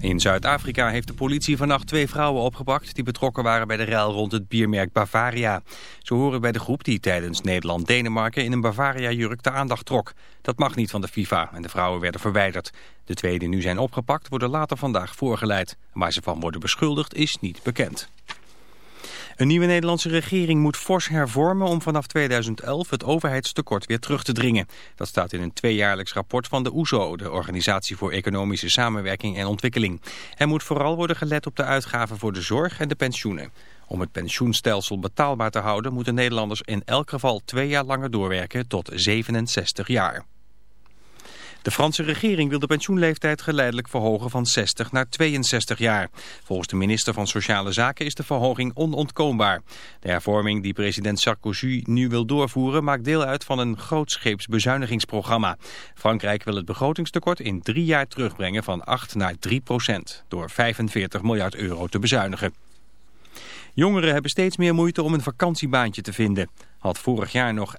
In Zuid-Afrika heeft de politie vannacht twee vrouwen opgepakt... die betrokken waren bij de ruil rond het biermerk Bavaria. Ze horen bij de groep die tijdens Nederland-Denemarken... in een Bavaria-jurk de aandacht trok. Dat mag niet van de FIFA en de vrouwen werden verwijderd. De twee die nu zijn opgepakt worden later vandaag voorgeleid. Waar ze van worden beschuldigd is niet bekend. Een nieuwe Nederlandse regering moet fors hervormen om vanaf 2011 het overheidstekort weer terug te dringen. Dat staat in een tweejaarlijks rapport van de OESO, de Organisatie voor Economische Samenwerking en Ontwikkeling. Er moet vooral worden gelet op de uitgaven voor de zorg en de pensioenen. Om het pensioenstelsel betaalbaar te houden moeten Nederlanders in elk geval twee jaar langer doorwerken tot 67 jaar. De Franse regering wil de pensioenleeftijd geleidelijk verhogen van 60 naar 62 jaar. Volgens de minister van Sociale Zaken is de verhoging onontkoombaar. De hervorming die president Sarkozy nu wil doorvoeren maakt deel uit van een grootscheeps bezuinigingsprogramma. Frankrijk wil het begrotingstekort in drie jaar terugbrengen van 8 naar 3 procent door 45 miljard euro te bezuinigen. Jongeren hebben steeds meer moeite om een vakantiebaantje te vinden. Had vorig jaar nog 11%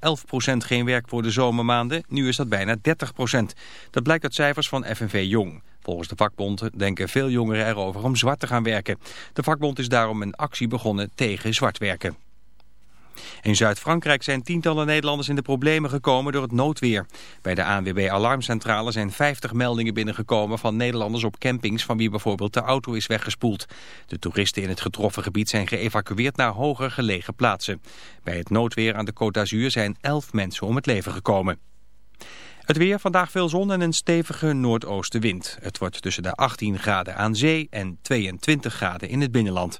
geen werk voor de zomermaanden, nu is dat bijna 30%. Dat blijkt uit cijfers van FNV Jong. Volgens de vakbond denken veel jongeren erover om zwart te gaan werken. De vakbond is daarom een actie begonnen tegen zwart werken. In Zuid-Frankrijk zijn tientallen Nederlanders in de problemen gekomen door het noodweer. Bij de ANWB Alarmcentrale zijn 50 meldingen binnengekomen van Nederlanders op campings van wie bijvoorbeeld de auto is weggespoeld. De toeristen in het getroffen gebied zijn geëvacueerd naar hoger gelegen plaatsen. Bij het noodweer aan de Côte d'Azur zijn 11 mensen om het leven gekomen. Het weer, vandaag veel zon en een stevige noordoostenwind. Het wordt tussen de 18 graden aan zee en 22 graden in het binnenland.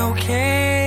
okay.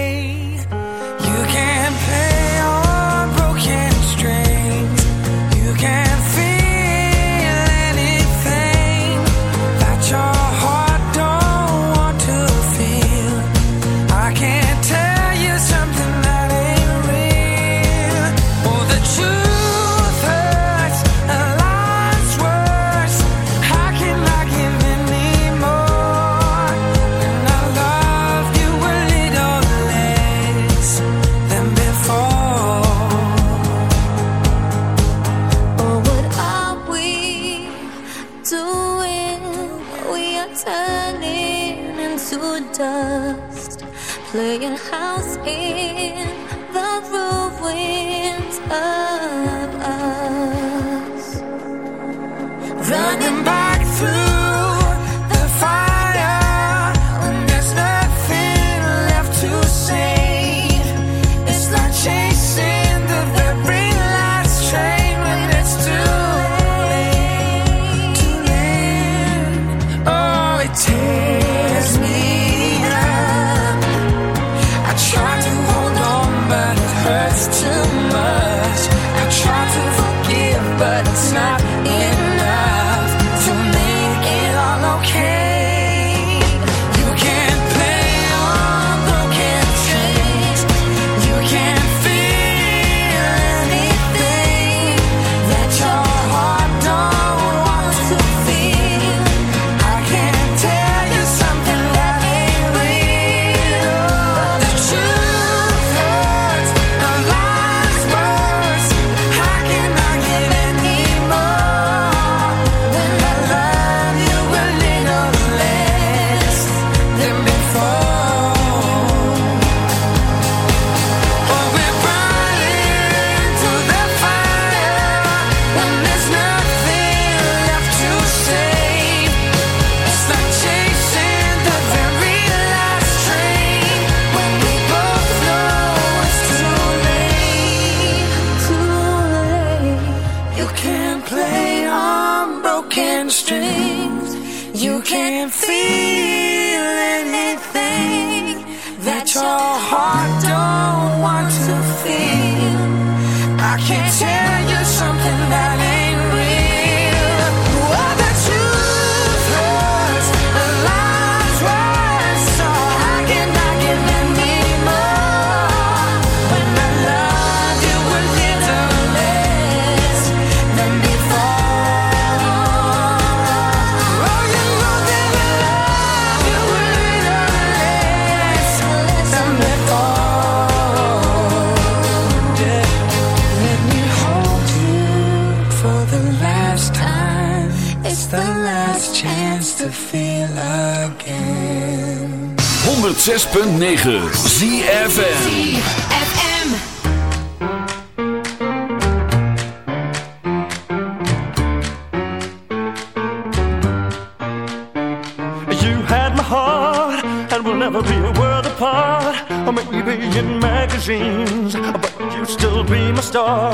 You had my heart, and we'll never be a world apart. Or maybe in magazines But you still be my star.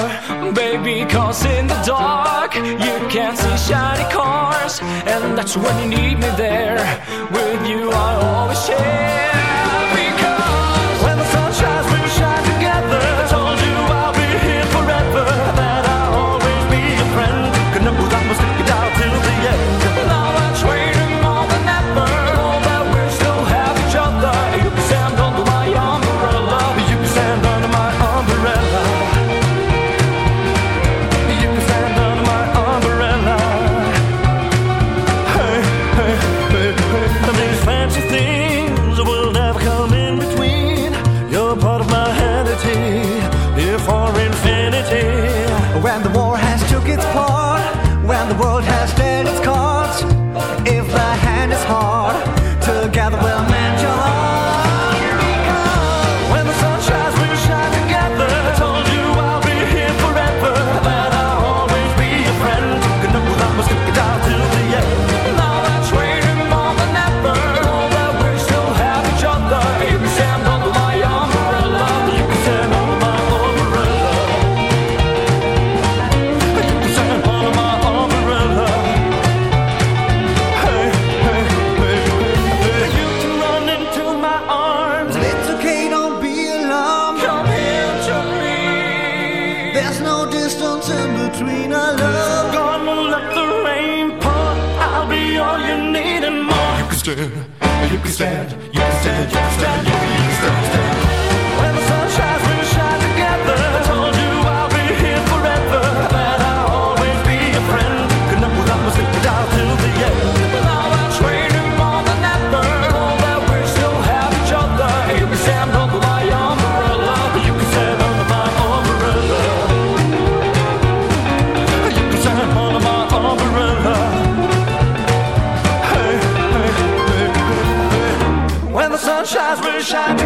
Baby, cause in the dark You can't see shiny cars. And that's when you need Shine.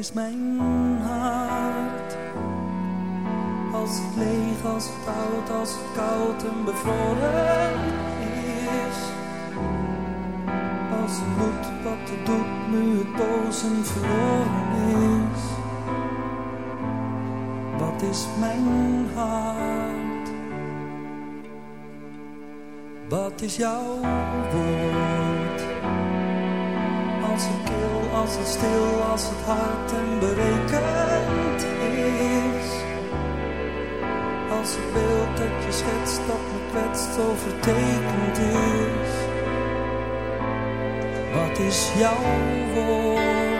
Is mijn hart? Als het leeg, als het oud, als het koud en bevroren is. Als het moet wat het doet, nu het boos en verloren is. Wat is mijn hart? Wat is jouw woord? Als het kil, als het stil, als het hard en berekend is. Als het beeld dat je schetst, dat me kwetst, vertekend is. Wat is jouw woord?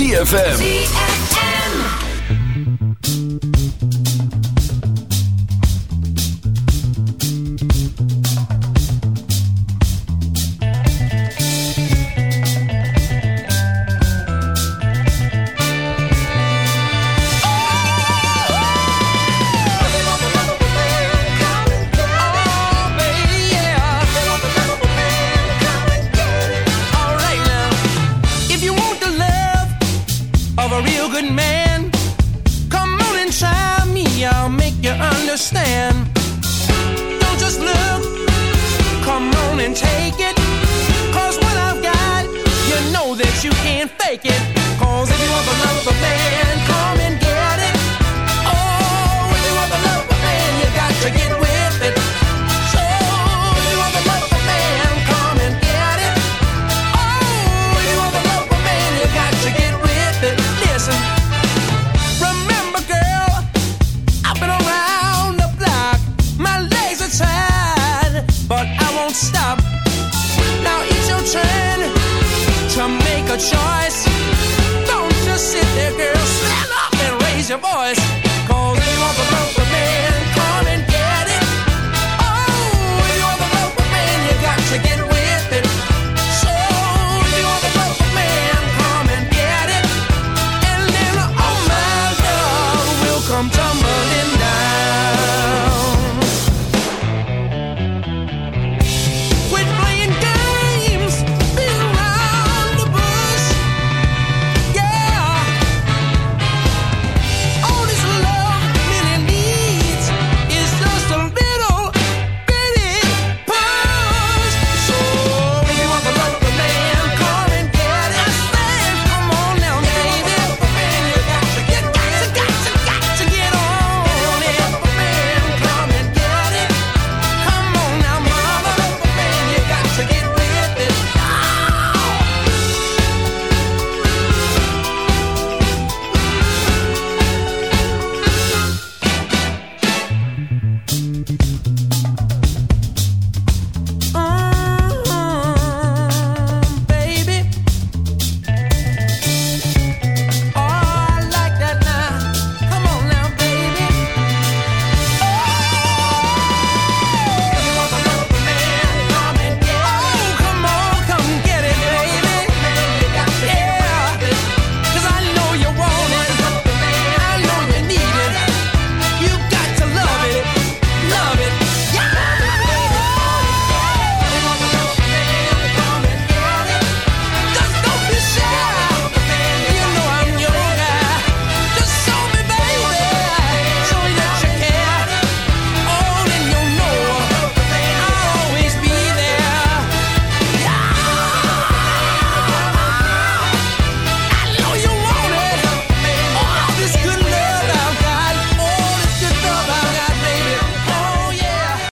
ZFM.